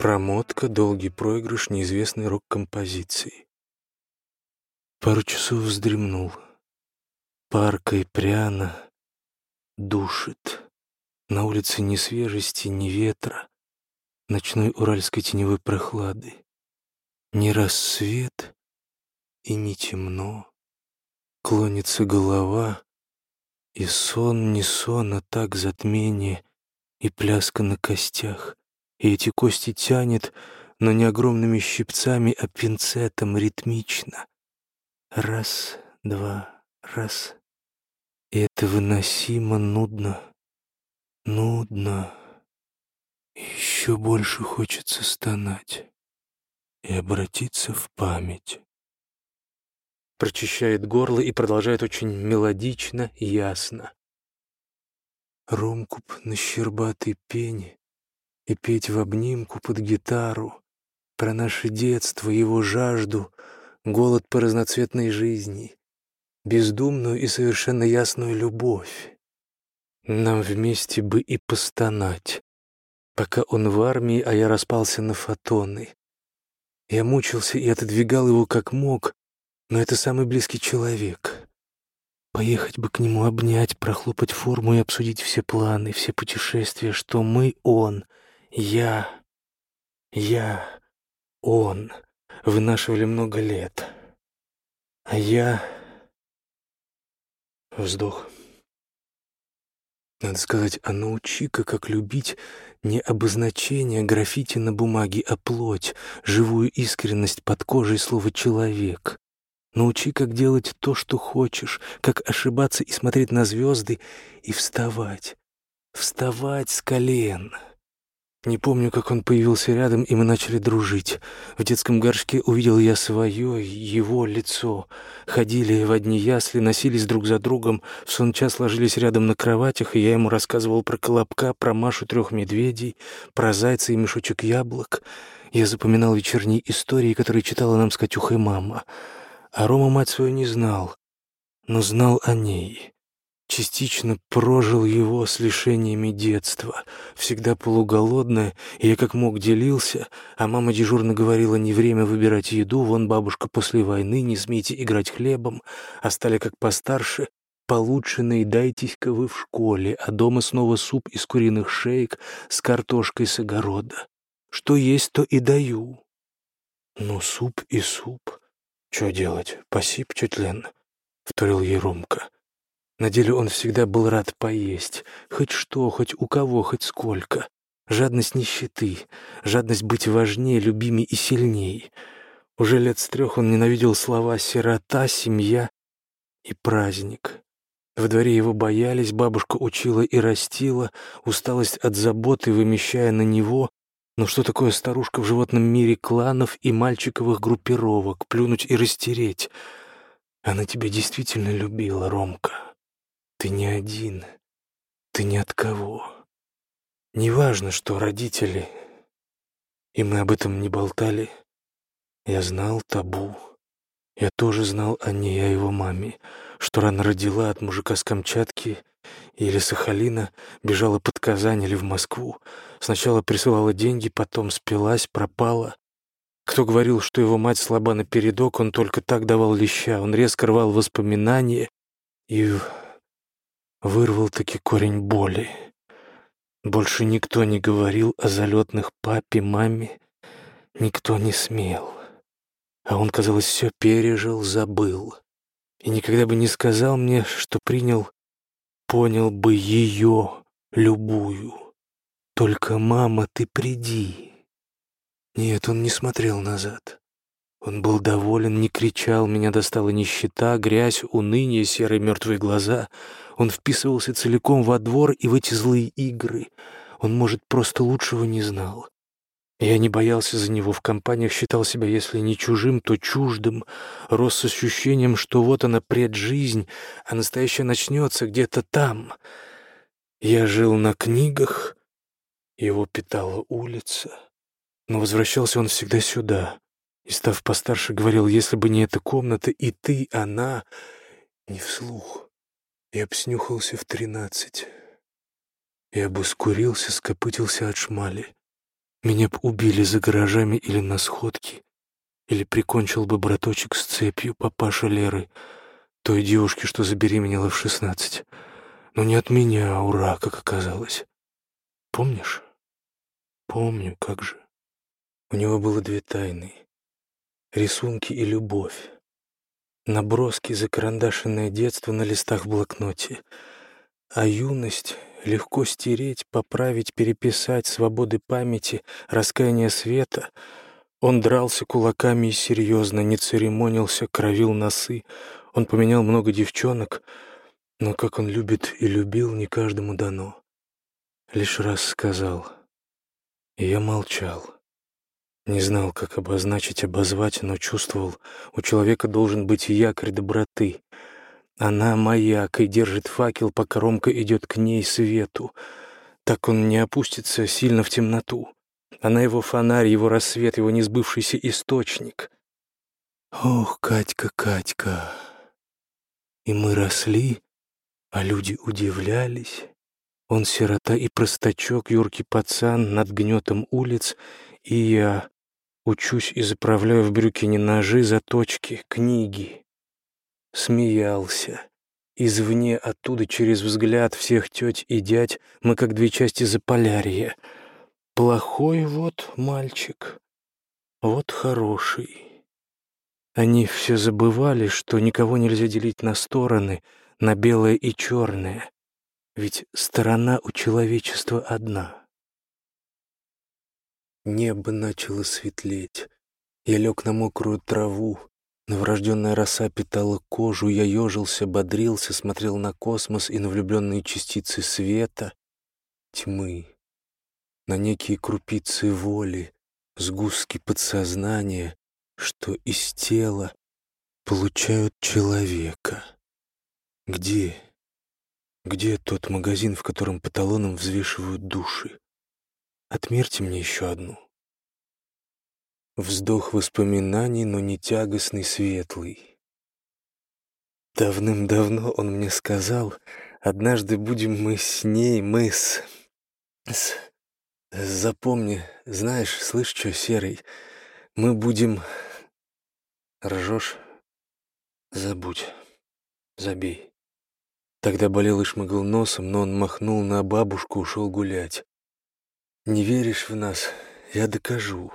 Промотка, долгий проигрыш неизвестной рок-композиции. Пару часов вздремнул. Парка и пряно душит. На улице ни свежести, ни ветра, ночной уральской теневой прохлады. Ни рассвет и не темно. Клонится голова, и сон не сон, а так затмение и пляска на костях и эти кости тянет, но не огромными щипцами, а пинцетом ритмично. Раз, два, раз. И это выносимо нудно, нудно. Еще больше хочется стонать и обратиться в память. Прочищает горло и продолжает очень мелодично ясно. Ромкуп на щербатой пене и петь в обнимку под гитару про наше детство, его жажду, голод по разноцветной жизни, бездумную и совершенно ясную любовь. Нам вместе бы и постонать, пока он в армии, а я распался на фотоны. Я мучился и отодвигал его как мог, но это самый близкий человек. Поехать бы к нему обнять, прохлопать форму и обсудить все планы, все путешествия, что мы — он — я, я, он вынашивали много лет. А я... Вздох. Надо сказать, а научи-ка, как любить не обозначение граффити на бумаге, а плоть, живую искренность под кожей слова «человек». Научи, как делать то, что хочешь, как ошибаться и смотреть на звезды, и вставать. Вставать с колен. Не помню, как он появился рядом, и мы начали дружить. В детском горшке увидел я свое, его лицо. Ходили в одни ясли, носились друг за другом, в сон час ложились рядом на кроватях, и я ему рассказывал про колобка, про Машу трех медведей, про зайца и мешочек яблок. Я запоминал вечерние истории, которые читала нам с Катюхой мама. А Рома мать свою не знал, но знал о ней частично прожил его с лишениями детства, всегда полуголодная, я как мог делился, а мама дежурно говорила, не время выбирать еду, вон бабушка после войны, не смейте играть хлебом, а стали как постарше, получше наедайтесь-ка вы в школе, а дома снова суп из куриных шеек с картошкой с огорода. Что есть, то и даю. Ну, суп и суп. Что делать? Посип, тетя Лен, — вторил ей Ромка. На деле он всегда был рад поесть. Хоть что, хоть у кого, хоть сколько. Жадность нищеты, жадность быть важнее, любимей и сильней. Уже лет с трех он ненавидел слова «сирота», «семья» и «праздник». В дворе его боялись, бабушка учила и растила, усталость от заботы вымещая на него. Но что такое старушка в животном мире кланов и мальчиковых группировок, плюнуть и растереть? Она тебя действительно любила, Ромка. Ты не один, ты ни от кого. Неважно, что родители, и мы об этом не болтали. Я знал табу. Я тоже знал о ней, о его маме, что рано родила от мужика с Камчатки или Сахалина, бежала под Казань или в Москву. Сначала присылала деньги, потом спилась, пропала. Кто говорил, что его мать слаба напередок, он только так давал леща. Он резко рвал воспоминания и вырвал таки корень боли. Больше никто не говорил о залетных папе, маме, никто не смел. А он, казалось, все пережил, забыл. И никогда бы не сказал мне, что принял, понял бы ее, любую. Только, мама, ты приди. Нет, он не смотрел назад. Он был доволен, не кричал, меня достала нищета, грязь, уныние, серые мертвые глаза — он вписывался целиком во двор и в эти злые игры. Он, может, просто лучшего не знал. Я не боялся за него в компаниях, считал себя, если не чужим, то чуждым, рос с ощущением, что вот она преджизнь, а настоящее начнется где-то там. Я жил на книгах, его питала улица, но возвращался он всегда сюда. И, став постарше, говорил, если бы не эта комната, и ты, она, не вслух. Я б снюхался в тринадцать. Я бы скурился, скопытился от шмали. Меня б убили за гаражами или на сходке, или прикончил бы браточек с цепью папаша Леры, той девушки, что забеременела в шестнадцать. Но не от меня, а ура, как оказалось. Помнишь? Помню, как же. У него было две тайны — рисунки и любовь. Наброски, закарандашенное детство на листах в блокноте. А юность легко стереть, поправить, переписать, свободы памяти, раскаяние света. Он дрался кулаками и серьезно, не церемонился, кровил носы. Он поменял много девчонок, но как он любит и любил, не каждому дано. Лишь раз сказал — и я молчал. Не знал, как обозначить, обозвать, но чувствовал, у человека должен быть якорь доброты. Она маяк и держит факел, пока Ромка идет к ней свету. Так он не опустится сильно в темноту. Она его фонарь, его рассвет, его несбывшийся источник. Ох, Катька, Катька. И мы росли, а люди удивлялись. Он сирота и простачок, юркий пацан над гнетом улиц, и я учусь и заправляю в брюки не ножи, заточки, книги. Смеялся. Извне, оттуда, через взгляд всех теть и дядь, мы как две части Заполярья. Плохой вот мальчик, вот хороший. Они все забывали, что никого нельзя делить на стороны, на белое и черное. Ведь сторона у человечества одна. Небо начало светлеть. Я лег на мокрую траву. Новорожденная роса питала кожу. Я ежился, бодрился, смотрел на космос и на влюбленные частицы света, тьмы, на некие крупицы воли, сгустки подсознания, что из тела получают человека. Где? Где тот магазин, в котором по талонам взвешивают души? Отмерьте мне еще одну. Вздох воспоминаний, но не тягостный, светлый. Давным-давно он мне сказал, однажды будем мы с ней, мы с... с... Запомни, знаешь, слышь, что, Серый, мы будем... Ржешь? Забудь, забей. Тогда болел и шмыгал носом, но он махнул на бабушку, ушел гулять. «Не веришь в нас? Я докажу».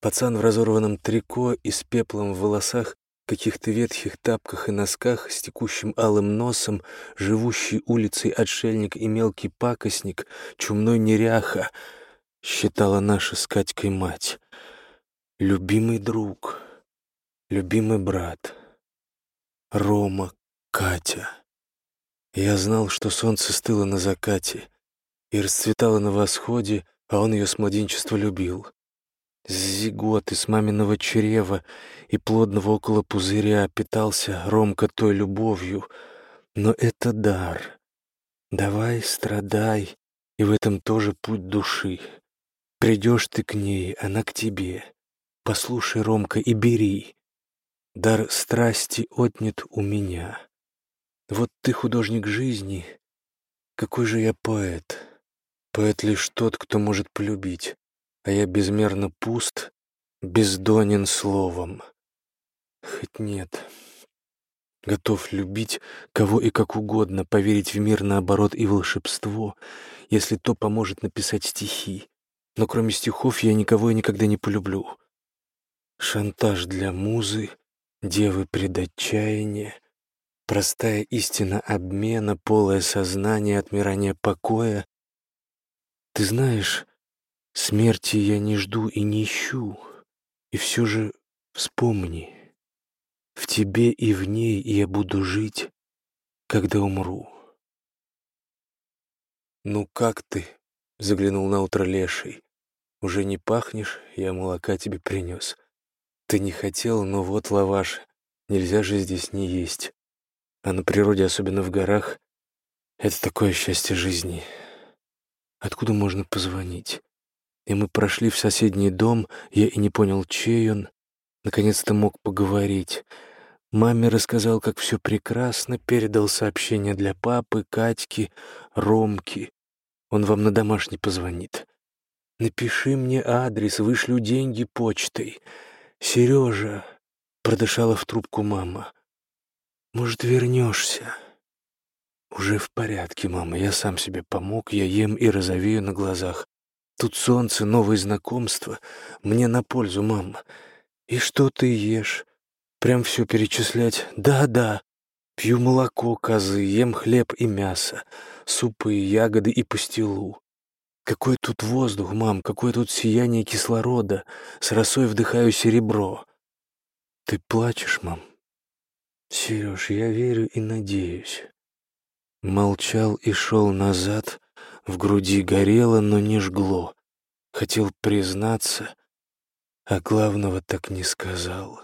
Пацан в разорванном трико и с пеплом в волосах, каких-то ветхих тапках и носках, с текущим алым носом, живущий улицей отшельник и мелкий пакостник, чумной неряха, считала наша с Катькой мать. Любимый друг, любимый брат, Рома, Катя. Я знал, что солнце стыло на закате и расцветало на восходе, а он ее с младенчества любил. С зиготы, с маминого чрева и плодного около пузыря питался Ромка той любовью. Но это дар. Давай, страдай, и в этом тоже путь души. Придешь ты к ней, она к тебе. Послушай, Ромка, и бери. Дар страсти отнят у меня. Вот ты художник жизни. Какой же я поэт? Поэт лишь тот, кто может полюбить, а я безмерно пуст, бездонен словом. Хоть нет. Готов любить кого и как угодно, поверить в мир наоборот и волшебство, если то поможет написать стихи. Но кроме стихов я никого и никогда не полюблю. Шантаж для музы, девы предотчаяния, Простая истина обмена, полое сознание, отмирание покоя. Ты знаешь, смерти я не жду и не ищу, и все же вспомни, в тебе и в ней я буду жить, когда умру. «Ну как ты?» — заглянул на утро леший. «Уже не пахнешь, я молока тебе принес. Ты не хотел, но вот лаваш, нельзя же здесь не есть. А на природе, особенно в горах, это такое счастье жизни. Откуда можно позвонить? И мы прошли в соседний дом, я и не понял, чей он. Наконец-то мог поговорить. Маме рассказал, как все прекрасно, передал сообщение для папы, Катьки, Ромки. Он вам на домашний позвонит. Напиши мне адрес, вышлю деньги почтой. Сережа, продышала в трубку мама. Может, вернешься? Уже в порядке, мама. Я сам себе помог, я ем и розовею на глазах. Тут солнце, новые знакомства. Мне на пользу, мама. И что ты ешь? Прям все перечислять? Да-да. Пью молоко козы, ем хлеб и мясо, супы, ягоды и пастилу. Какой тут воздух, мам, какое тут сияние кислорода. С росой вдыхаю серебро. Ты плачешь, мам? Сереж, я верю и надеюсь. Молчал и шел назад, в груди горело, но не жгло. Хотел признаться, а главного так не сказал.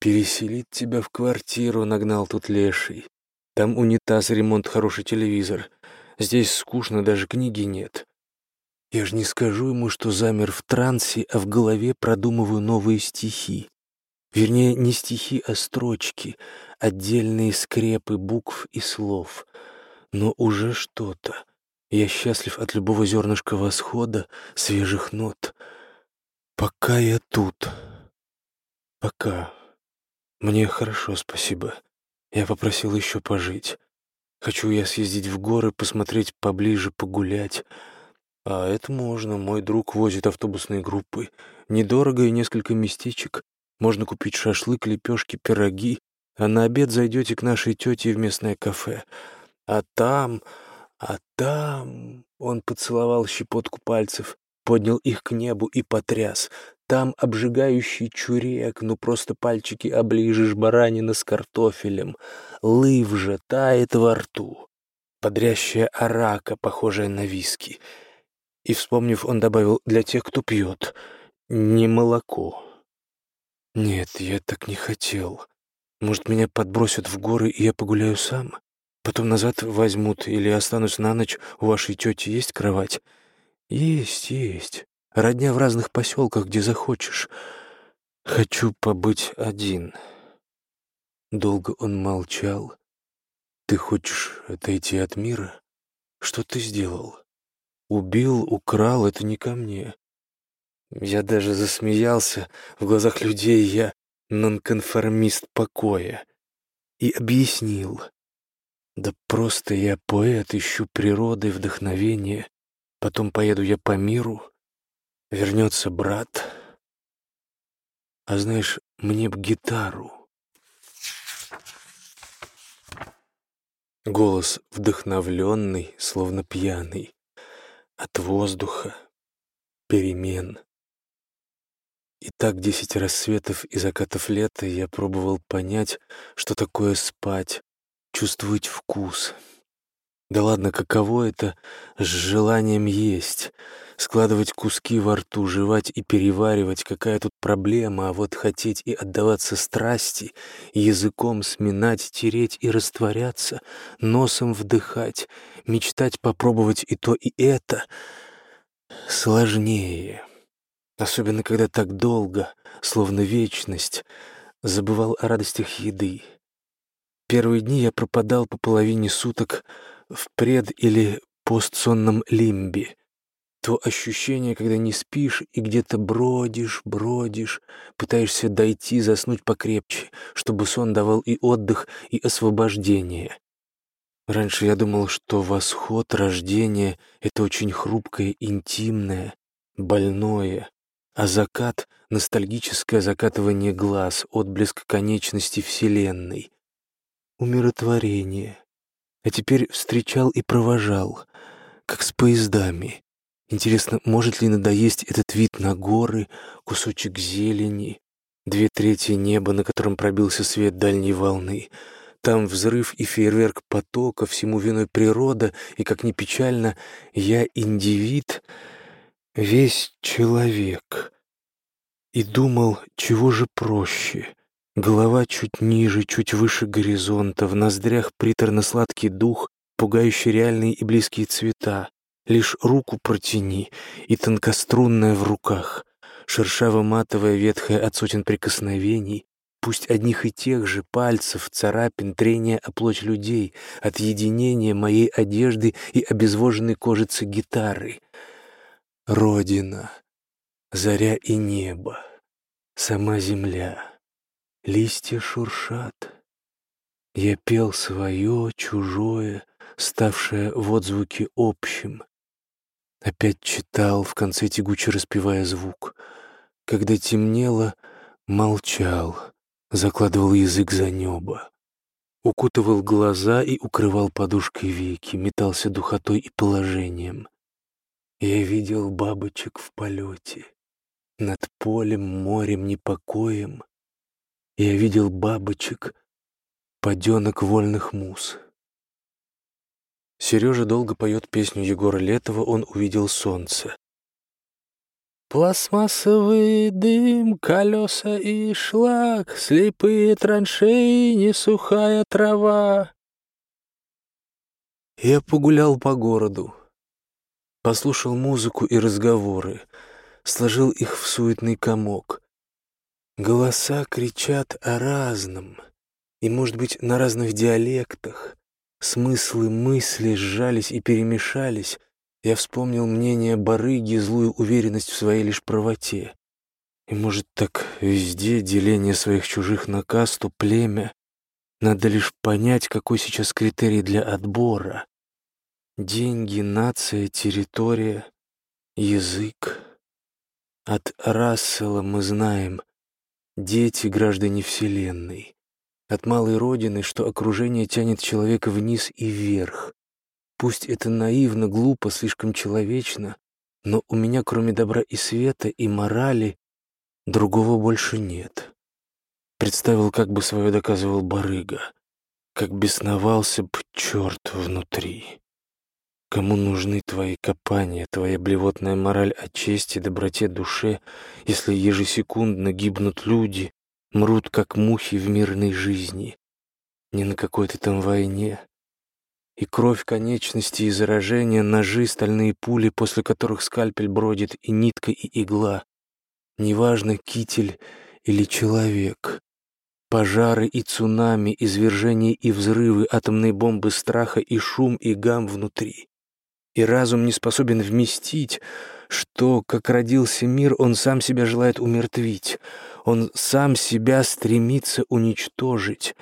Переселить тебя в квартиру нагнал тут леший. Там унитаз, ремонт, хороший телевизор. Здесь скучно, даже книги нет. Я ж не скажу ему, что замер в трансе, а в голове продумываю новые стихи. Вернее, не стихи, а строчки, отдельные скрепы букв и слов. Но уже что-то. Я счастлив от любого зернышка восхода, свежих нот. Пока я тут. Пока. Мне хорошо, спасибо. Я попросил еще пожить. Хочу я съездить в горы, посмотреть поближе, погулять. А это можно. Мой друг возит автобусные группы. Недорого и несколько местечек. Можно купить шашлык, лепешки, пироги. А на обед зайдете к нашей тете в местное кафе. А там... А там... Он поцеловал щепотку пальцев, поднял их к небу и потряс. Там обжигающий чурек, ну просто пальчики оближешь баранина с картофелем. Лыв же тает во рту. Подрящая арака, похожая на виски. И, вспомнив, он добавил «для тех, кто пьет, не молоко». Нет, я так не хотел. Может, меня подбросят в горы, и я погуляю сам? Потом назад возьмут или останусь на ночь, у вашей тети есть кровать? Есть, есть. Родня в разных поселках, где захочешь. Хочу побыть один. Долго он молчал. Ты хочешь отойти от мира? Что ты сделал? Убил, украл — это не ко мне. Я даже засмеялся. В глазах людей я нонконформист покоя. И объяснил. Да просто я поэт, ищу природы, вдохновения. Потом поеду я по миру, Вернется брат. А знаешь, мне б гитару. Голос вдохновленный, словно пьяный, от воздуха, перемен. И так десять рассветов и закатов лета я пробовал понять, что такое спать, чувствовать вкус. Да ладно, каково это с желанием есть — складывать куски во рту, жевать и переваривать, какая тут проблема, а вот хотеть и отдаваться страсти, языком сминать, тереть и растворяться, носом вдыхать, мечтать попробовать и то, и это сложнее. Особенно, когда так долго, словно вечность, забывал о радостях еды. Первые дни я пропадал по половине суток в пред- или постсонном лимбе, то ощущение, когда не спишь и где-то бродишь, бродишь, пытаешься дойти, заснуть покрепче, чтобы сон давал и отдых, и освобождение. Раньше я думал, что восход, рождение — это очень хрупкое, интимное, больное, а закат — ностальгическое закатывание глаз, отблеск конечности Вселенной. Умиротворение. А теперь встречал и провожал, как с поездами. Интересно, может ли надоесть этот вид на горы, кусочек зелени, две трети неба, на котором пробился свет дальней волны? Там взрыв и фейерверк потока, всему виной природа, и, как ни печально, я индивид, весь человек. И думал, чего же проще? Голова чуть ниже, чуть выше горизонта, в ноздрях приторно-сладкий дух, пугающий реальные и близкие цвета. Лишь руку протяни, и тонкострунная в руках, шершаво-матовая, ветхая от сотен прикосновений, пусть одних и тех же пальцев, царапин, трения о плоть людей, от единения моей одежды и обезвоженной кожицы гитары. Родина, заря и небо, сама земля, листья шуршат. Я пел свое, чужое, ставшее в отзвуке общим. Опять читал, в конце тягуче распевая звук. Когда темнело, молчал, закладывал язык за небо. Укутывал глаза и укрывал подушкой веки, метался духотой и положением. Я видел бабочек в полете. Над полем, морем, непокоем. Я видел бабочек, паденок вольных мус. Сережа долго поет песню Егора Летова «Он увидел солнце». Пластмассовый дым, колеса и шлак, Слепые траншеи, несухая трава. Я погулял по городу, послушал музыку и разговоры, сложил их в суетный комок. Голоса кричат о разном, и, может быть, на разных диалектах. Смыслы мысли сжались и перемешались. Я вспомнил мнение барыги, злую уверенность в своей лишь правоте. И, может, так везде деление своих чужих на касту, племя. Надо лишь понять, какой сейчас критерий для отбора. Деньги, нация, территория, язык. От Рассела мы знаем «Дети, граждане Вселенной». От малой родины, что окружение тянет человека вниз и вверх. Пусть это наивно, глупо, слишком человечно, но у меня, кроме добра и света, и морали, другого больше нет. Представил, как бы свое доказывал барыга, как бесновался б черт внутри. Кому нужны твои копания, твоя блевотная мораль о чести, доброте, душе, если ежесекундно гибнут люди, мрут, как мухи в мирной жизни? Не на какой-то там войне. И кровь конечности и заражения, ножи, стальные пули, после которых скальпель бродит, и нитка, и игла. Неважно, китель или человек. Пожары и цунами, извержения и взрывы, атомные бомбы страха и шум и гам внутри и разум не способен вместить, что, как родился мир, он сам себя желает умертвить, он сам себя стремится уничтожить.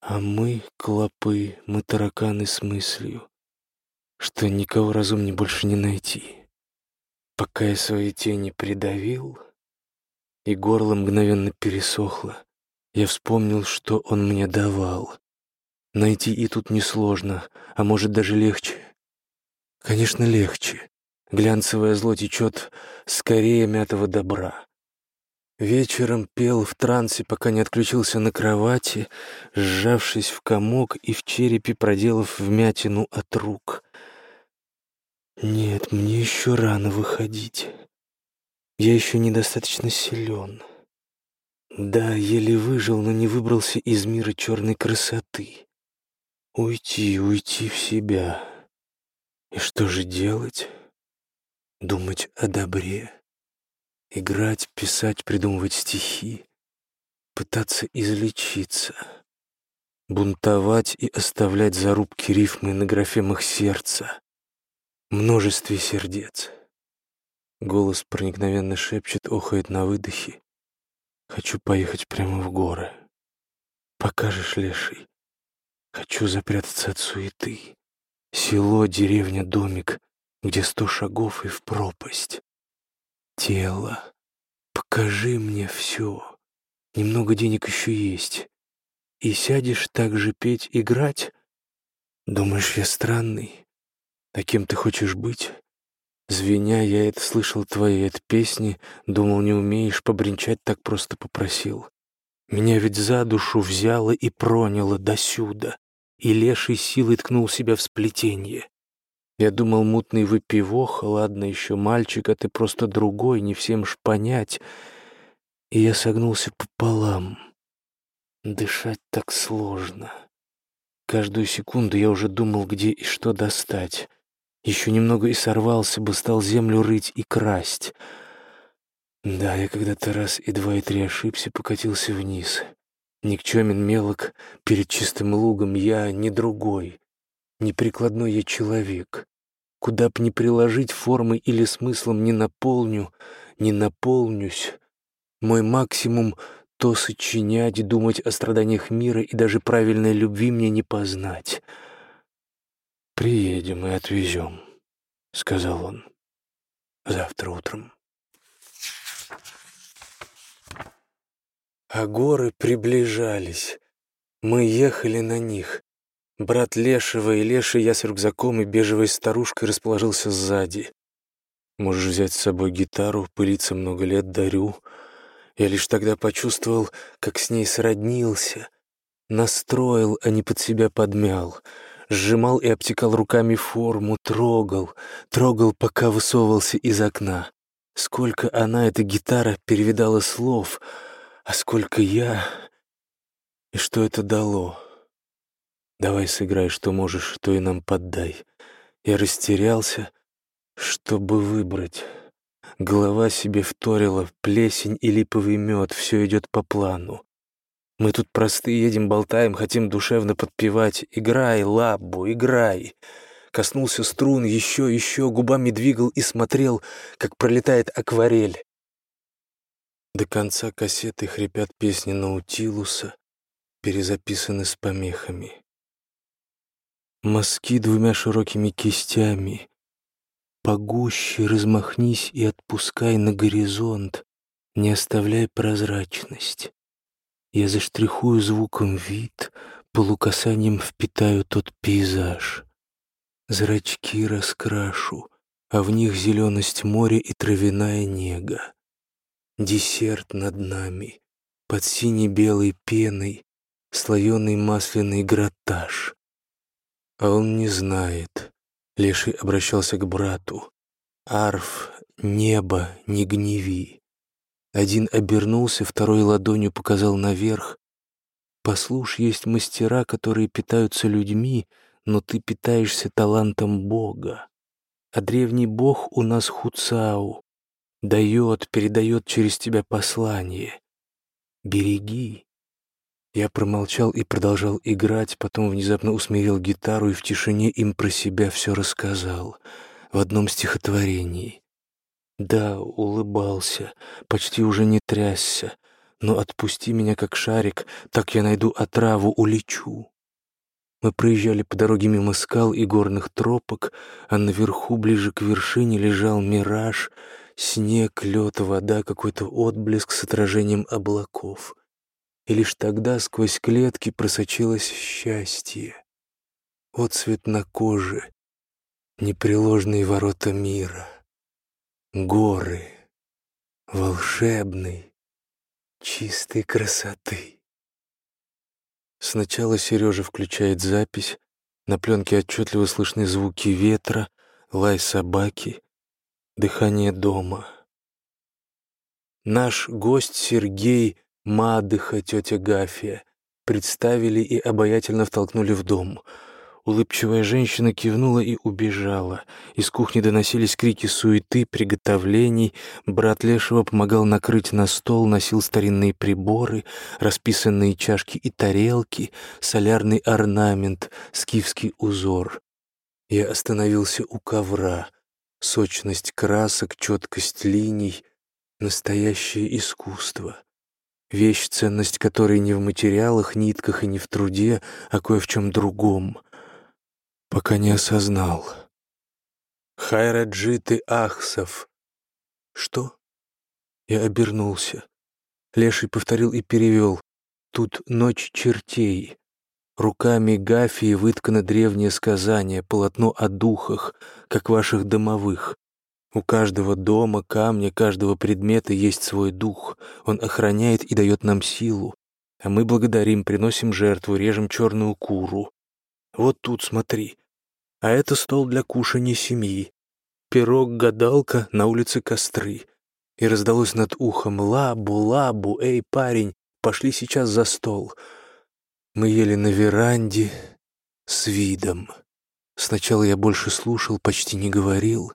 А мы — клопы, мы тараканы с мыслью, что никого разумнее больше не найти. Пока я свои тени придавил, и горло мгновенно пересохло, я вспомнил, что он мне давал. Найти и тут несложно, а может даже легче. Конечно, легче. Глянцевое зло течет скорее мятого добра. Вечером пел в трансе, пока не отключился на кровати, сжавшись в комок и в черепе проделав вмятину от рук. Нет, мне еще рано выходить. Я еще недостаточно силен. Да, еле выжил, но не выбрался из мира черной красоты. Уйти, уйти в себя. И что же делать? Думать о добре, играть, писать, придумывать стихи, пытаться излечиться, бунтовать и оставлять зарубки рифмы на графемах сердца, множестве сердец. Голос проникновенно шепчет, охает на выдохе. Хочу поехать прямо в горы. Покажешь, леший. Хочу запрятаться от суеты. Село, деревня, домик, где сто шагов и в пропасть. Тело, покажи мне все. Немного денег еще есть. И сядешь так же петь, играть? Думаешь, я странный? Кем ты хочешь быть? Звеня, я это слышал твои от песни, думал, не умеешь побренчать, так просто попросил. Меня ведь за душу взяло и проняло досюда и леший силой ткнул себя в сплетение. Я думал, мутный выпивох, ладно еще мальчик, а ты просто другой, не всем ж понять. И я согнулся пополам. Дышать так сложно. Каждую секунду я уже думал, где и что достать. Еще немного и сорвался бы, стал землю рыть и красть. Да, я когда-то раз и два, и три ошибся, покатился вниз. Никчемен мелок перед чистым лугом я не другой, неприкладной я человек. Куда б ни приложить формой или смыслом не наполню, не наполнюсь. Мой максимум — то сочинять, думать о страданиях мира и даже правильной любви мне не познать. «Приедем и отвезем», — сказал он. «Завтра утром». А горы приближались. Мы ехали на них. Брат Лешего и Леший, я с рюкзаком и бежевой старушкой расположился сзади. Можешь взять с собой гитару, пылиться много лет дарю. Я лишь тогда почувствовал, как с ней сроднился. Настроил, а не под себя подмял. Сжимал и обтекал руками форму, трогал, трогал, пока высовывался из окна. Сколько она, эта гитара, перевидала слов, а сколько я... И что это дало? Давай сыграй, что можешь, то и нам поддай. Я растерялся, чтобы выбрать. Голова себе вторила, плесень и липовый мед, все идет по плану. Мы тут простые едем, болтаем, хотим душевно подпевать. Играй, лабу, играй. Коснулся струн, еще, еще, губами двигал и смотрел, как пролетает акварель. До конца кассеты хрипят песни Наутилуса, перезаписаны с помехами. Мазки двумя широкими кистями. Погуще размахнись и отпускай на горизонт, не оставляй прозрачность. Я заштрихую звуком вид, полукасанием впитаю тот пейзаж. Зрачки раскрашу, а в них зеленость моря и травяная нега. Десерт над нами, под сине-белой пеной, слоеный масляный гратаж. А он не знает. Леший обращался к брату. «Арф, небо, не гневи». Один обернулся, второй ладонью показал наверх. «Послушь, есть мастера, которые питаются людьми, но ты питаешься талантом Бога. А древний Бог у нас Хуцау. Дает, передает через тебя послание. Береги, я промолчал и продолжал играть, потом внезапно усмирил гитару и в тишине им про себя все рассказал. В одном стихотворении. Да, улыбался, почти уже не трясся, но отпусти меня как шарик, так я найду отраву, улечу. Мы проезжали по дороге мимо скал и горных тропок, а наверху, ближе к вершине, лежал мираж, снег, лед, вода, какой-то отблеск с отражением облаков — и лишь тогда сквозь клетки просочилось счастье. Отцвет на коже, непреложные ворота мира, горы, волшебной, чистой красоты. Сначала Сережа включает запись, на пленке отчетливо слышны звуки ветра, лай собаки, дыхание дома. Наш гость Сергей Мадыха, тетя Гафия, представили и обаятельно втолкнули в дом. Улыбчивая женщина кивнула и убежала. Из кухни доносились крики суеты, приготовлений. Брат Лешего помогал накрыть на стол, носил старинные приборы, расписанные чашки и тарелки, солярный орнамент, скифский узор. Я остановился у ковра. Сочность красок, четкость линий — настоящее искусство. Вещь, ценность которой не в материалах, нитках и не в труде, а кое в чем другом. Пока не осознал. Хайраджиты Ахсов. Что? Я обернулся. Леший повторил и перевел. Тут ночь чертей. Руками Гафии выткано древнее сказание, полотно о духах, как ваших домовых. У каждого дома, камня, каждого предмета есть свой дух. Он охраняет и дает нам силу. А мы благодарим, приносим жертву, режем черную куру. Вот тут смотри. А это стол для кушания семьи. Пирог-гадалка на улице костры. И раздалось над ухом «Лабу, лабу, эй, парень, пошли сейчас за стол». Мы ели на веранде с видом. Сначала я больше слушал, почти не говорил.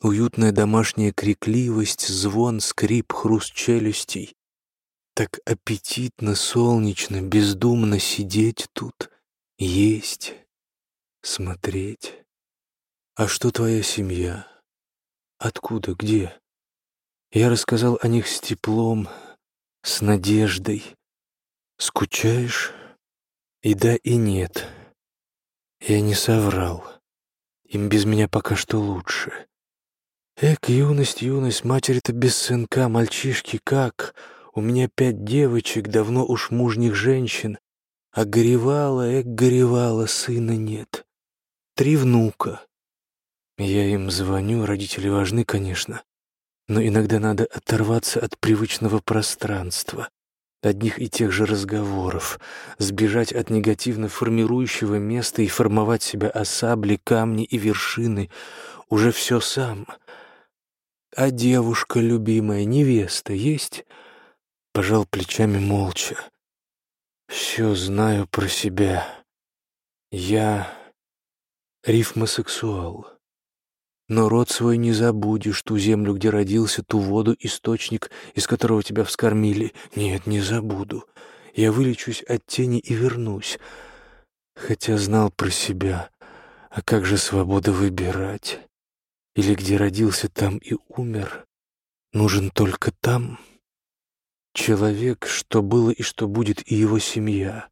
Уютная домашняя крикливость, звон, скрип, хруст челюстей. Так аппетитно, солнечно, бездумно сидеть тут, есть, смотреть. «А что твоя семья? Откуда? Где?» Я рассказал о них с теплом, с надеждой. «Скучаешь?» И да, и нет. Я не соврал. Им без меня пока что лучше. Эк, юность, юность, матери-то без сынка, мальчишки, как? У меня пять девочек, давно уж мужних женщин. А горевала, эк, горевала, сына нет. Три внука. Я им звоню, родители важны, конечно но иногда надо оторваться от привычного пространства, одних и тех же разговоров, сбежать от негативно формирующего места и формовать себя о сабли, камни и вершины, уже все сам. А девушка любимая, невеста есть? Пожал плечами молча. Все знаю про себя. Я рифмосексуал. Но род свой не забудешь, ту землю, где родился, ту воду, источник, из которого тебя вскормили. Нет, не забуду. Я вылечусь от тени и вернусь. Хотя знал про себя. А как же свобода выбирать? Или где родился, там и умер? Нужен только там? Человек, что было и что будет, и его семья.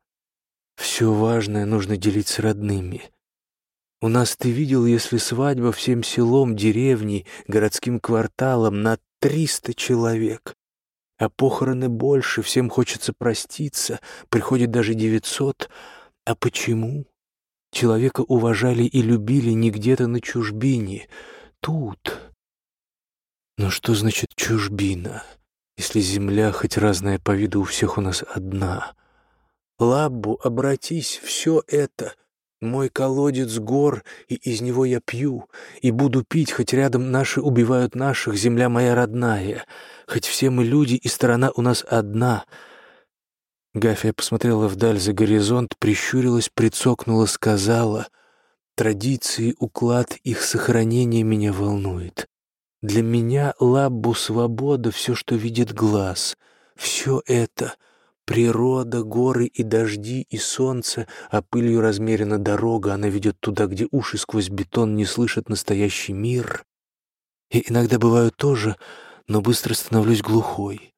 Все важное нужно делить с родными — у нас ты видел, если свадьба всем селом, деревней, городским кварталом на триста человек. А похороны больше, всем хочется проститься, приходит даже девятьсот. А почему? Человека уважали и любили не где-то на чужбине, тут. Но что значит чужбина, если земля хоть разная по виду у всех у нас одна? Лаббу, обратись, все это — мой колодец гор, и из него я пью, и буду пить, хоть рядом наши убивают наших, земля моя родная, хоть все мы люди, и страна у нас одна». Гафия посмотрела вдаль за горизонт, прищурилась, прицокнула, сказала, «Традиции, уклад их сохранения меня волнует. Для меня лаббу свобода, все, что видит глаз, все это — Природа, горы и дожди, и солнце, а пылью размерена дорога, она ведет туда, где уши сквозь бетон не слышат настоящий мир. И иногда бываю тоже, но быстро становлюсь глухой.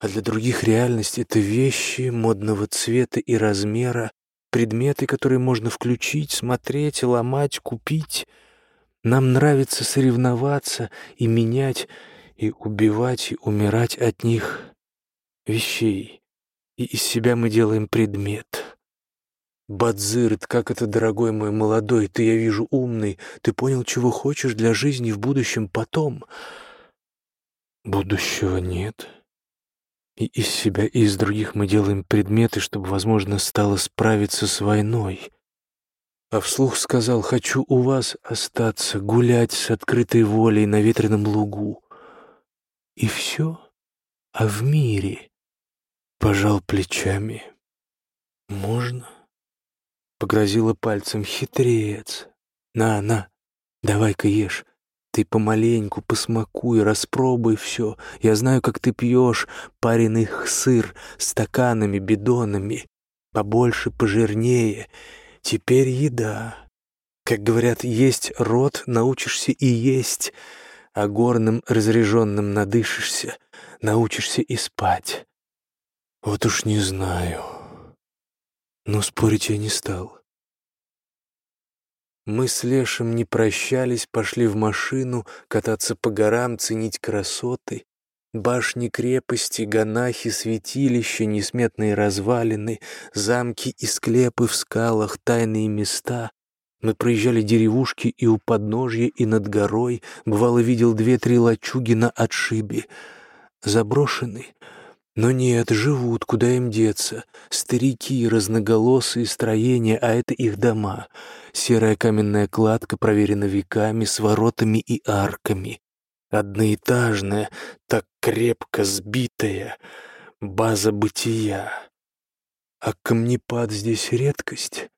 А для других реальность — это вещи модного цвета и размера, предметы, которые можно включить, смотреть, ломать, купить. Нам нравится соревноваться и менять, и убивать, и умирать от них вещей и из себя мы делаем предмет. Бадзырт, как это, дорогой мой молодой, ты, я вижу, умный, ты понял, чего хочешь для жизни в будущем потом? Будущего нет. И из себя, и из других мы делаем предметы, чтобы, возможно, стало справиться с войной. А вслух сказал, хочу у вас остаться, гулять с открытой волей на ветреном лугу. И все. А в мире Пожал плечами. «Можно?» Погрозила пальцем хитрец. «На, на, давай-ка ешь. Ты помаленьку посмакуй, распробуй все. Я знаю, как ты пьешь пареный сыр стаканами, бидонами. Побольше, пожирнее. Теперь еда. Как говорят, есть рот, научишься и есть, а горным разряженным надышишься, научишься и спать. Вот уж не знаю. Но спорить я не стал. Мы с Лешем не прощались, пошли в машину, кататься по горам, ценить красоты. Башни крепости, ганахи, святилища, несметные развалины, замки и склепы в скалах, тайные места. Мы проезжали деревушки и у подножья, и над горой. Бывало, видел две-три лачуги на отшибе. Заброшенный, но нет, живут, куда им деться. Старики, разноголосые строения, а это их дома. Серая каменная кладка проверена веками, с воротами и арками. Одноэтажная, так крепко сбитая, база бытия. А камнепад здесь редкость.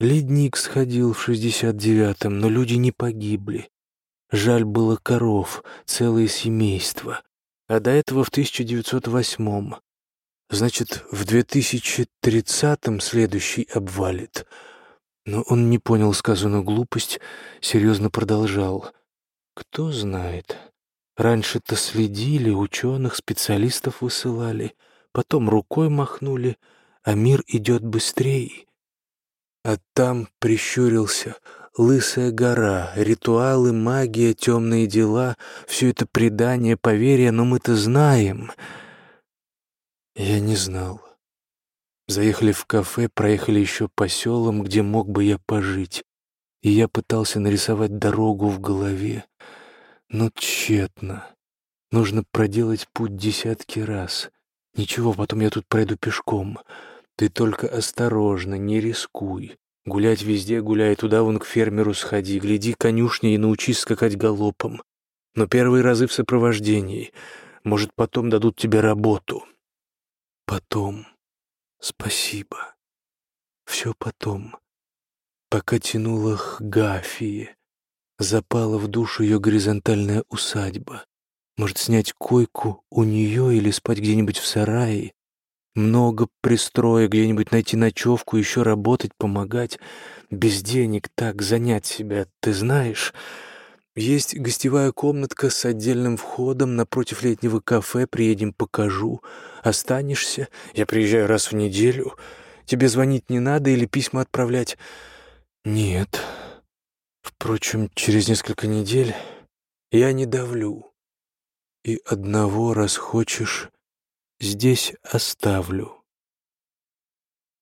Ледник сходил в шестьдесят девятом, но люди не погибли. Жаль было коров, целое семейство а до этого в 1908-м. Значит, в 2030-м следующий обвалит. Но он не понял сказанную глупость, серьезно продолжал. «Кто знает. Раньше-то следили, ученых, специалистов высылали, потом рукой махнули, а мир идет быстрее». А там прищурился Лысая гора, ритуалы, магия, темные дела — все это предание, поверье, но мы-то знаем. Я не знал. Заехали в кафе, проехали еще по селам, где мог бы я пожить. И я пытался нарисовать дорогу в голове, но тщетно. Нужно проделать путь десятки раз. Ничего, потом я тут пройду пешком. Ты только осторожно, не рискуй. Гулять везде гуляй, туда вон к фермеру сходи, гляди конюшни и научись скакать галопом. Но первые разы в сопровождении. Может, потом дадут тебе работу. Потом. Спасибо. Все потом. Пока тянула Гафии, запала в душу ее горизонтальная усадьба. Может, снять койку у нее или спать где-нибудь в сарае, много пристроек, где-нибудь найти ночевку, еще работать, помогать. Без денег так занять себя, ты знаешь. Есть гостевая комнатка с отдельным входом напротив летнего кафе. Приедем, покажу. Останешься? Я приезжаю раз в неделю. Тебе звонить не надо или письма отправлять? Нет. Впрочем, через несколько недель я не давлю. И одного раз хочешь здесь оставлю.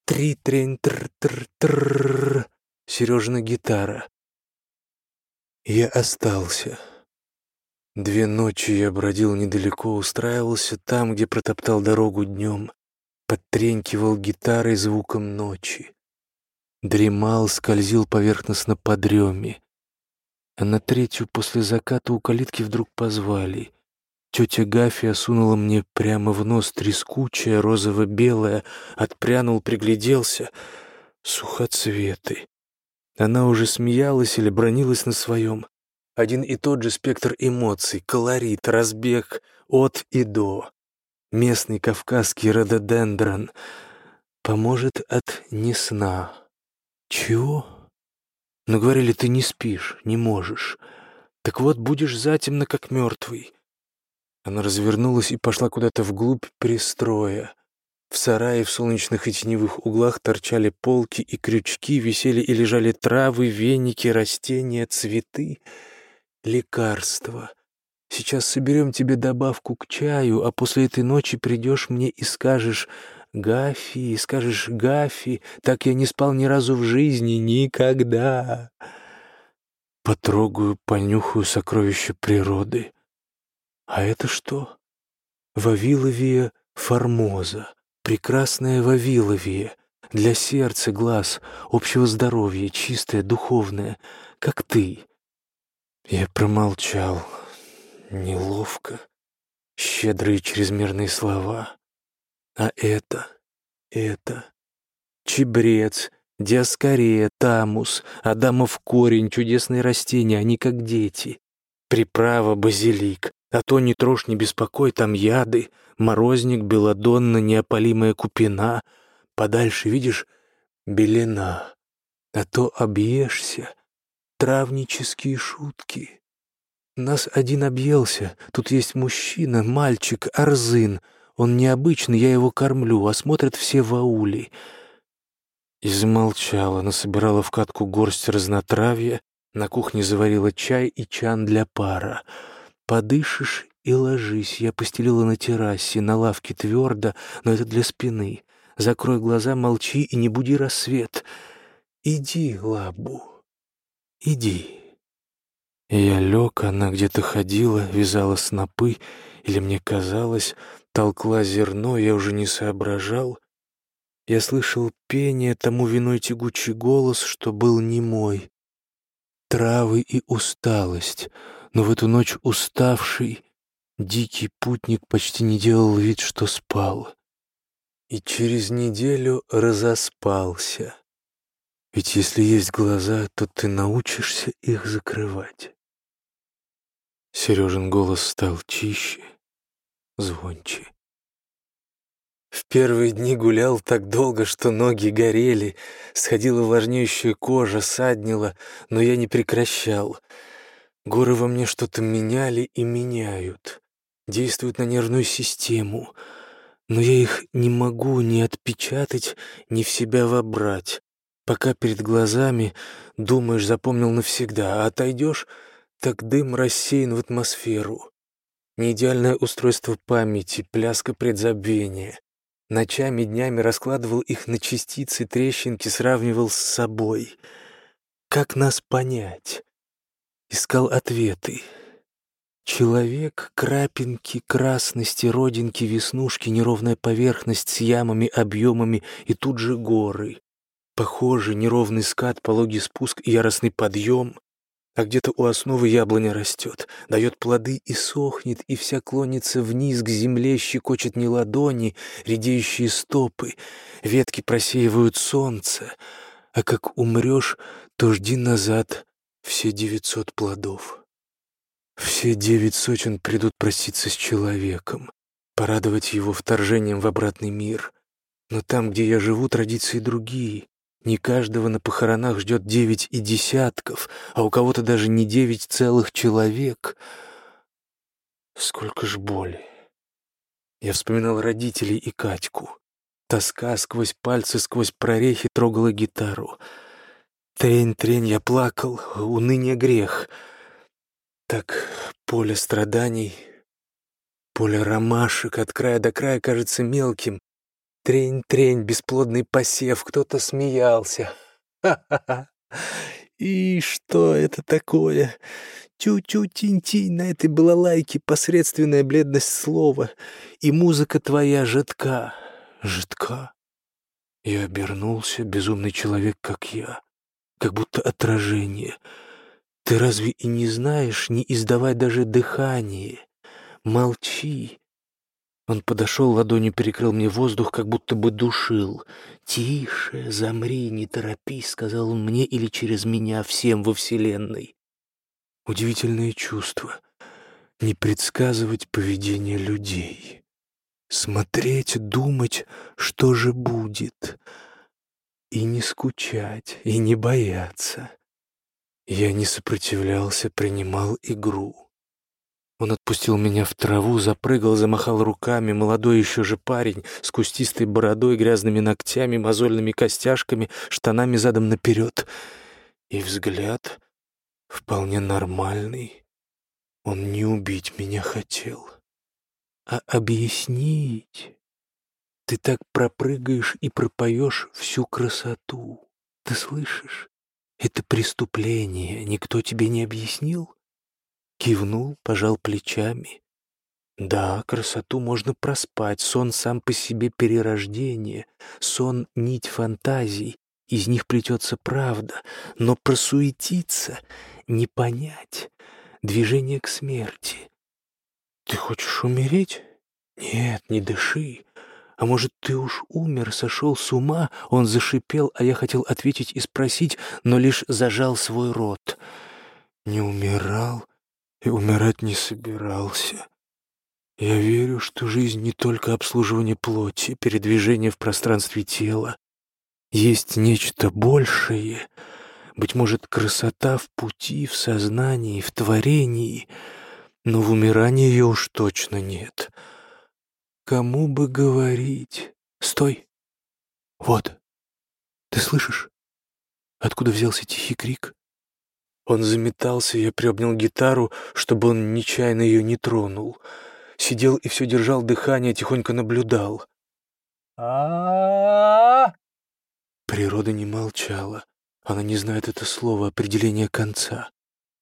три трень тр тр тр Сережина гитара. Я остался. Две ночи я бродил недалеко, устраивался там, где протоптал дорогу днем, подтренькивал гитарой звуком ночи. Дремал, скользил поверхностно по дреме. А на третью после заката у калитки вдруг позвали. Тетя Гафия сунула мне прямо в нос трескучая, розово-белая, отпрянул, пригляделся. Сухоцветы. Она уже смеялась или бронилась на своем. Один и тот же спектр эмоций, колорит, разбег от и до. Местный кавказский рододендрон поможет от несна. Чего? Но говорили, ты не спишь, не можешь. Так вот, будешь затемно, как мертвый. Она развернулась и пошла куда-то вглубь пристроя. В сарае в солнечных и теневых углах торчали полки и крючки, висели и лежали травы, веники, растения, цветы, лекарства. Сейчас соберем тебе добавку к чаю, а после этой ночи придешь мне и скажешь «Гафи», скажешь «Гафи», так я не спал ни разу в жизни, никогда. Потрогаю, понюхаю сокровища природы. А это что? Вавиловия формоза, прекрасная Вавиловия, для сердца, глаз, общего здоровья, чистая, духовная, как ты. Я промолчал. Неловко. Щедрые чрезмерные слова. А это, это... Чебрец, диаскорея, тамус, адамов корень, чудесные растения, они как дети. Приправа, базилик, а то не трожь, не беспокой, там яды, морозник, белодонна, неопалимая купина. Подальше, видишь, белена. А то объешься. Травнические шутки. Нас один объелся. Тут есть мужчина, мальчик, Арзын. Он необычный, я его кормлю, а смотрят все в ауле. И замолчала, насобирала в катку горсть разнотравья, на кухне заварила чай и чан для пара — Подышишь и ложись. Я постелила на террасе, на лавке твердо, но это для спины. Закрой глаза, молчи и не буди рассвет. Иди, Лабу, иди. Я лег, она где-то ходила, вязала снопы, или мне казалось, толкла зерно, я уже не соображал. Я слышал пение, тому виной тягучий голос, что был не мой. Травы и усталость — но в эту ночь уставший, дикий путник почти не делал вид, что спал. И через неделю разоспался. Ведь если есть глаза, то ты научишься их закрывать. Сережин голос стал чище, звонче. В первые дни гулял так долго, что ноги горели, сходила влажнеющая кожа, саднила, но я не прекращал. Горы во мне что-то меняли и меняют, действуют на нервную систему, но я их не могу ни отпечатать, ни в себя вобрать. Пока перед глазами думаешь, запомнил навсегда, а отойдешь, так дым рассеян в атмосферу. Неидеальное устройство памяти, пляска предзабвения. Ночами, днями раскладывал их на частицы, трещинки, сравнивал с собой. Как нас понять? Искал ответы. Человек, крапинки, красности, родинки, веснушки, неровная поверхность с ямами, объемами и тут же горы. Похожий неровный скат, пологий спуск и яростный подъем а где-то у основы яблоня растет, дает плоды и сохнет, и вся клонится вниз к земле, щекочет не ладони, редеющие стопы, ветки просеивают солнце, а как умрешь, то жди назад все девятьсот плодов. Все девять сотен придут проститься с человеком, порадовать его вторжением в обратный мир. Но там, где я живу, традиции другие. Не каждого на похоронах ждет девять и десятков, а у кого-то даже не девять целых человек. Сколько ж боли. Я вспоминал родителей и Катьку. Тоска сквозь пальцы, сквозь прорехи трогала гитару. Трень-трень я плакал, уныние грех. Так поле страданий, поле ромашек от края до края кажется мелким, Трень-трень, бесплодный посев, кто-то смеялся. Ха-ха-ха. И что это такое? Тю-тю-тинь-тинь на этой балалайке посредственная бледность слова. И музыка твоя жидка. Жидка. Я обернулся, безумный человек, как я. Как будто отражение. Ты разве и не знаешь, не издавай даже дыхание? Молчи. Он подошел, ладонью перекрыл мне воздух, как будто бы душил. «Тише, замри, не торопись», — сказал он мне или через меня всем во Вселенной. Удивительное чувство — не предсказывать поведение людей. Смотреть, думать, что же будет. И не скучать, и не бояться. Я не сопротивлялся, принимал игру. Он отпустил меня в траву, запрыгал, замахал руками, молодой еще же парень, с кустистой бородой, грязными ногтями, мозольными костяшками, штанами задом наперед. И взгляд вполне нормальный. Он не убить меня хотел, а объяснить. Ты так пропрыгаешь и пропоешь всю красоту. Ты слышишь? Это преступление. Никто тебе не объяснил? Кивнул, пожал плечами. Да, красоту можно проспать, сон сам по себе перерождение, сон — нить фантазий, из них плетется правда, но просуетиться, не понять, движение к смерти. Ты хочешь умереть? Нет, не дыши. А может, ты уж умер, сошел с ума? Он зашипел, а я хотел ответить и спросить, но лишь зажал свой рот. Не умирал, и умирать не собирался. Я верю, что жизнь не только обслуживание плоти, передвижение в пространстве тела. Есть нечто большее, быть может, красота в пути, в сознании, в творении, но в умирании ее уж точно нет. Кому бы говорить? Стой! Вот, ты слышишь? Откуда взялся тихий крик? Он заметался, я приобнял гитару, чтобы он нечаянно ее не тронул. Сидел и все держал дыхание, тихонько наблюдал. а Природа не молчала. Она не знает это слово, определение конца.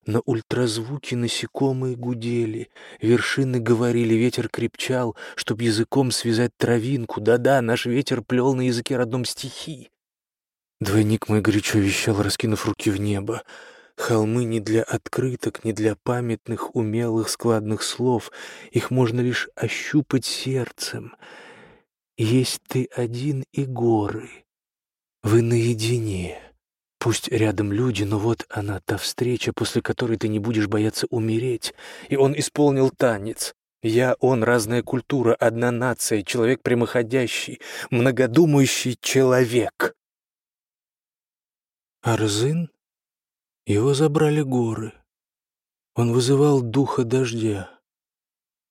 На ультразвуки насекомые гудели, вершины говорили, ветер крепчал, чтоб языком связать травинку. Да-да, наш ветер плел на языке родном стихи. Двойник мой горячо вещал, раскинув руки в небо. Холмы не для открыток, не для памятных, умелых, складных слов. Их можно лишь ощупать сердцем. Есть ты один и горы. Вы наедине. Пусть рядом люди, но вот она, та встреча, после которой ты не будешь бояться умереть. И он исполнил танец. Я, он, разная культура, одна нация, человек прямоходящий, многодумающий человек. Арзын? Его забрали горы. Он вызывал духа дождя.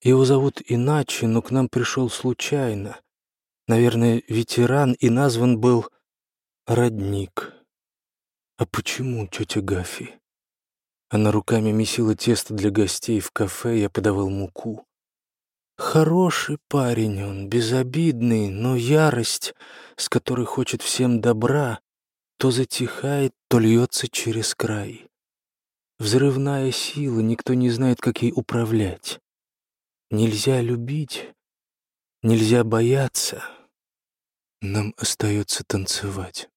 Его зовут иначе, но к нам пришел случайно. Наверное, ветеран, и назван был Родник. А почему тетя Гафи? Она руками месила тесто для гостей в кафе, я подавал муку. Хороший парень он, безобидный, но ярость, с которой хочет всем добра, то затихает, то льется через край. Взрывная сила, никто не знает, как ей управлять. Нельзя любить, нельзя бояться. Нам остается танцевать.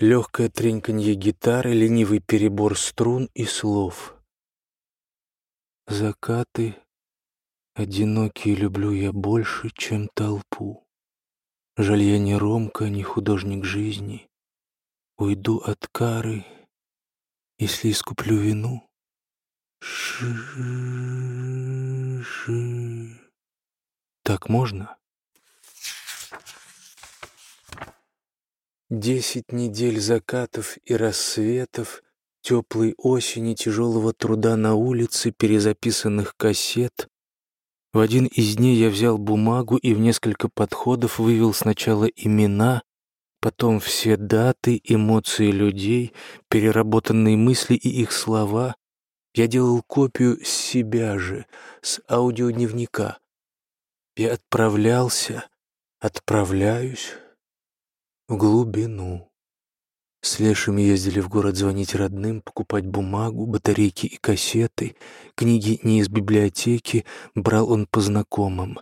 Легкое треньканье гитары, ленивый перебор струн и слов. Закаты Одинокий люблю я больше, чем толпу. Жаль я не Ромка, не художник жизни. Уйду от кары, если искуплю вину. Ши-ши. Так можно? Десять недель закатов и рассветов, теплой осени, тяжелого труда на улице, перезаписанных кассет, в один из дней я взял бумагу и в несколько подходов вывел сначала имена, потом все даты, эмоции людей, переработанные мысли и их слова. Я делал копию с себя же, с аудиодневника. Я отправлялся, отправляюсь в глубину. С Лешим ездили в город звонить родным, покупать бумагу, батарейки и кассеты. Книги не из библиотеки, брал он по знакомым.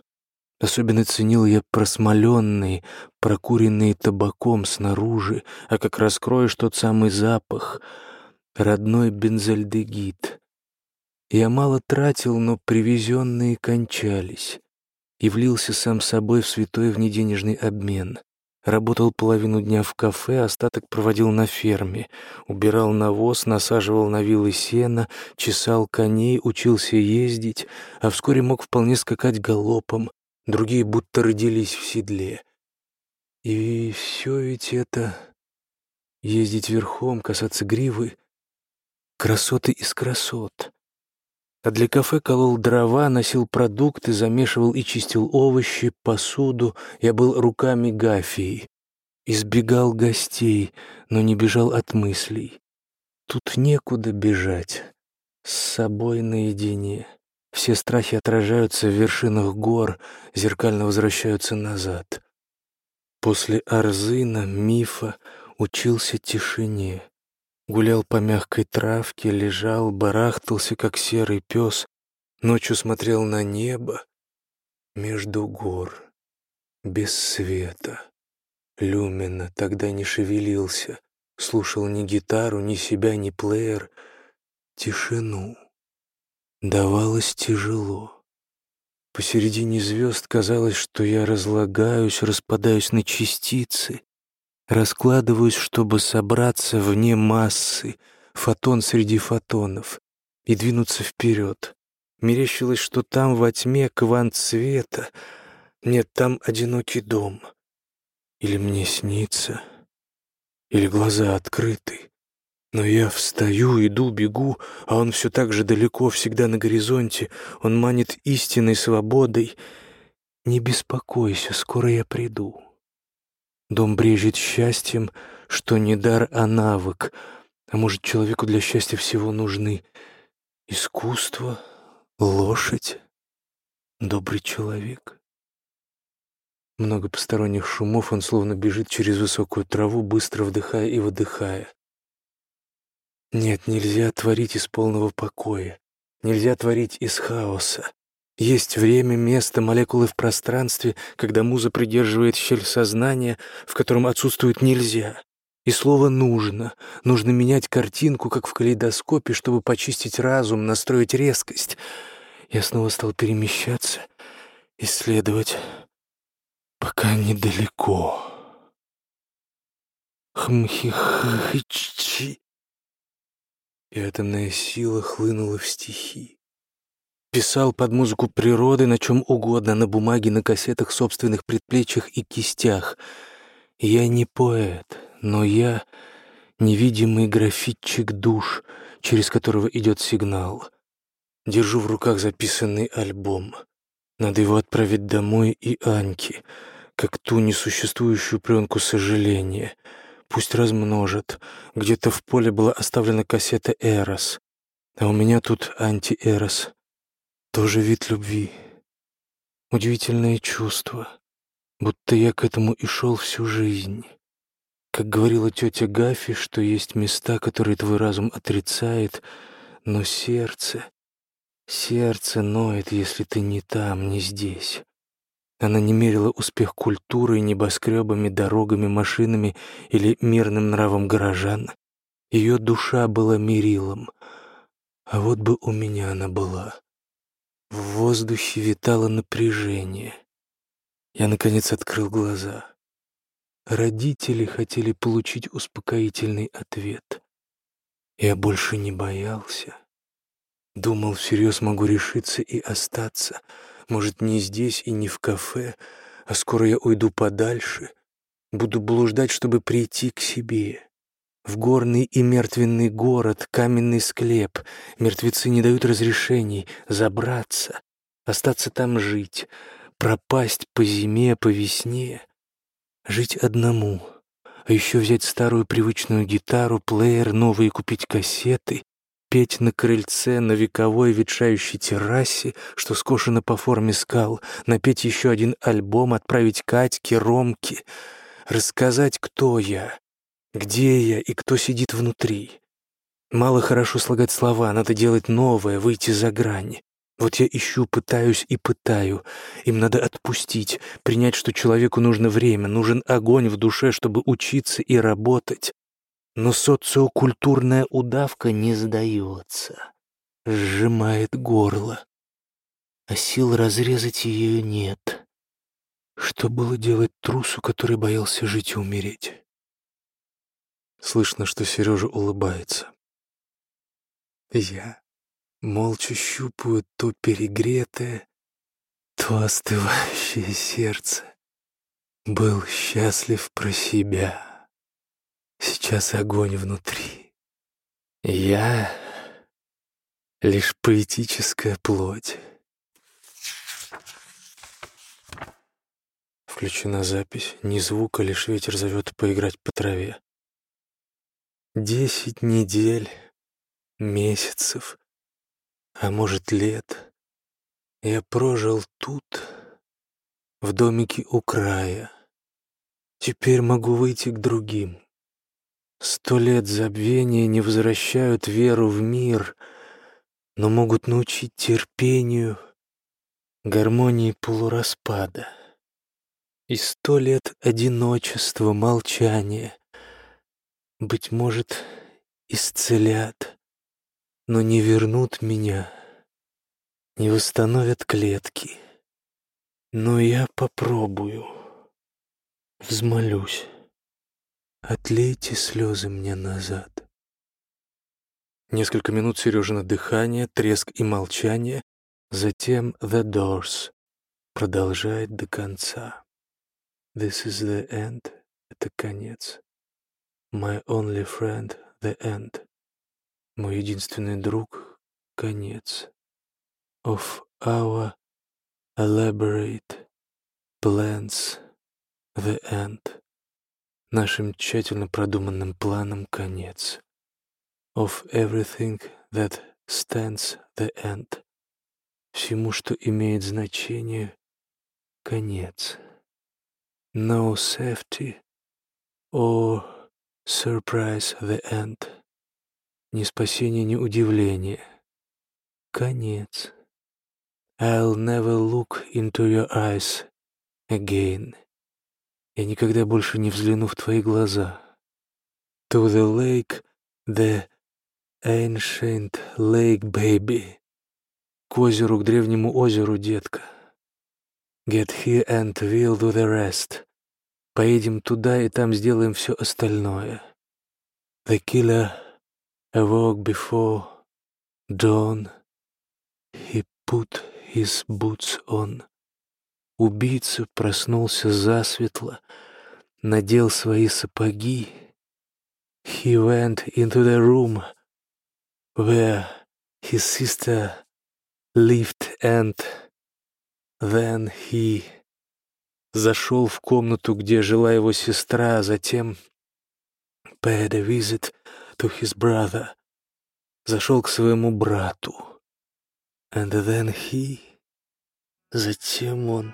Особенно ценил я просмоленные, прокуренные табаком снаружи, а как раскроешь тот самый запах — родной бензальдегид. Я мало тратил, но привезенные кончались и влился сам собой в святой внеденежный обмен. Работал половину дня в кафе, остаток проводил на ферме. Убирал навоз, насаживал на вилы сена, чесал коней, учился ездить, а вскоре мог вполне скакать галопом. Другие будто родились в седле. И все ведь это... Ездить верхом, касаться гривы — красоты из красот. А для кафе колол дрова, носил продукты, замешивал и чистил овощи, посуду. Я был руками Гафии. Избегал гостей, но не бежал от мыслей. Тут некуда бежать. С собой наедине. Все страхи отражаются в вершинах гор, зеркально возвращаются назад. После Арзына, мифа, учился тишине. Гулял по мягкой травке, лежал, барахтался, как серый пес, ночью смотрел на небо между гор, без света. Люмина тогда не шевелился, слушал ни гитару, ни себя, ни плеер, тишину. Давалось тяжело. Посередине звезд казалось, что я разлагаюсь, распадаюсь на частицы, Раскладываюсь, чтобы собраться вне массы, фотон среди фотонов, и двинуться вперед. Мерещилось, что там во тьме квант света. Нет, там одинокий дом. Или мне снится, или глаза открыты. Но я встаю, иду, бегу, а он все так же далеко, всегда на горизонте. Он манит истинной свободой. Не беспокойся, скоро я приду. Дом брежет счастьем, что не дар, а навык. А может, человеку для счастья всего нужны искусство, лошадь, добрый человек. Много посторонних шумов, он словно бежит через высокую траву, быстро вдыхая и выдыхая. Нет, нельзя творить из полного покоя, нельзя творить из хаоса. Есть время, место, молекулы в пространстве, когда муза придерживает щель сознания, в котором отсутствует «нельзя». И слово «нужно». Нужно менять картинку, как в калейдоскопе, чтобы почистить разум, настроить резкость. Я снова стал перемещаться, исследовать, пока недалеко. Хмхихычи. И атомная сила хлынула в стихи. Писал под музыку природы на чем угодно, на бумаге, на кассетах, собственных предплечьях и кистях. Я не поэт, но я невидимый графитчик душ, через которого идет сигнал. Держу в руках записанный альбом. Надо его отправить домой и Аньке, как ту несуществующую пленку сожаления. Пусть размножат. Где-то в поле была оставлена кассета «Эрос». А у меня тут анти-Эрос. Тоже вид любви. Удивительное чувство, будто я к этому и шел всю жизнь. Как говорила тетя Гафи, что есть места, которые твой разум отрицает, но сердце... Сердце ноет, если ты не там, не здесь. Она не мерила успех культурой, небоскребами, дорогами, машинами или мирным нравом горожан. Ее душа была мерилом. А вот бы у меня она была. В воздухе витало напряжение. Я, наконец, открыл глаза. Родители хотели получить успокоительный ответ. Я больше не боялся. Думал, всерьез могу решиться и остаться. Может, не здесь и не в кафе, а скоро я уйду подальше. Буду блуждать, чтобы прийти к себе. В горный и мертвенный город, каменный склеп. Мертвецы не дают разрешений забраться, остаться там жить, пропасть по зиме, по весне. Жить одному, а еще взять старую привычную гитару, плеер, новые купить кассеты, петь на крыльце, на вековой ветшающей террасе, что скошено по форме скал, напеть еще один альбом, отправить Катьке, Ромке, рассказать, кто я, где я и кто сидит внутри. Мало хорошо слагать слова, надо делать новое, выйти за грань. Вот я ищу, пытаюсь и пытаю. Им надо отпустить, принять, что человеку нужно время, нужен огонь в душе, чтобы учиться и работать. Но социокультурная удавка не сдается, сжимает горло, а сил разрезать ее нет. Что было делать трусу, который боялся жить и умереть? Слышно, что Сережа улыбается. Я молча щупаю то перегретое, то остывающее сердце. Был счастлив про себя. Сейчас огонь внутри. Я — лишь поэтическая плоть. Включена запись. Ни звука, лишь ветер зовет поиграть по траве. Десять недель, месяцев, а может лет я прожил тут, в домике у края. Теперь могу выйти к другим. Сто лет забвения не возвращают веру в мир, но могут научить терпению, гармонии полураспада. И сто лет одиночества, молчания быть может, исцелят, но не вернут меня, не восстановят клетки. Но я попробую, взмолюсь. Отлейте слезы мне назад. Несколько минут Сережина дыхание, треск и молчание, затем «The Doors» продолжает до конца. «This is the end» — это конец. My only friend, the end. Мой единственный друг, конец. Of our elaborate plans, the end. Нашим тщательно продуманным планам конец. Of everything that stands the end. Всему, что имеет значение, конец. No safety or Surprise the end. Ни спасения, ни удивления. Конец. I'll never look into your eyes again. Я никогда больше не взгляну в твои глаза. To the lake, the ancient lake, baby. К озеру, к древнему озеру, детка. Get here and we'll do the rest. Поедем туда, и там сделаем все остальное. The killer awoke before dawn. He put his boots on. Убийца проснулся засветло, надел свои сапоги. He went into the room where his sister lived and then he зашел в комнату, где жила его сестра, а затем paid a visit to his brother, зашел к своему брату. And then he... Затем он